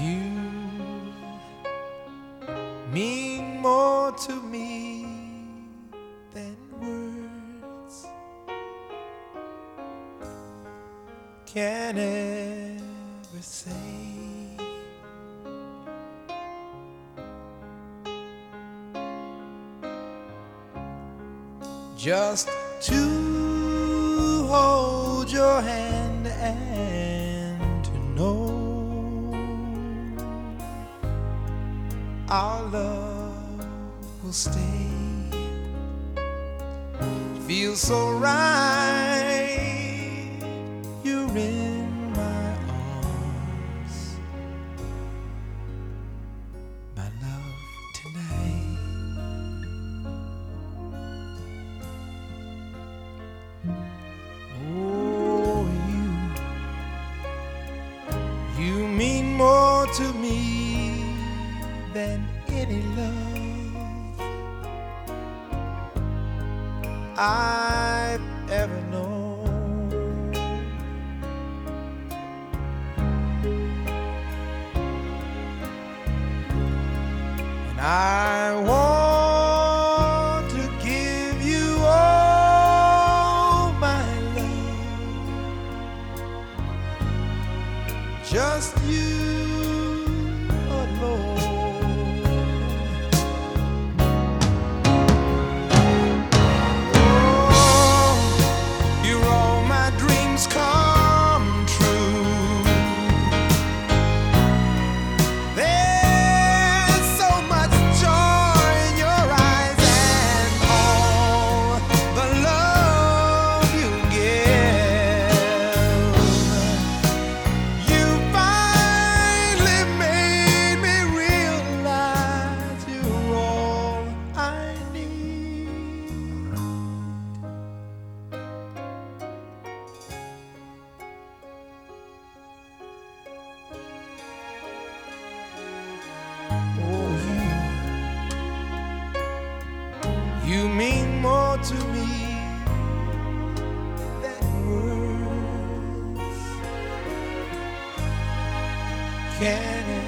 You mean more to me than words can ever say. Just to hold your hand and our love will stay. It feels so right. You're in my arms, my love tonight. Oh, you, you mean more to me than any love I've ever known. And I want to give you all my love, just you you, mean more to me than words. Can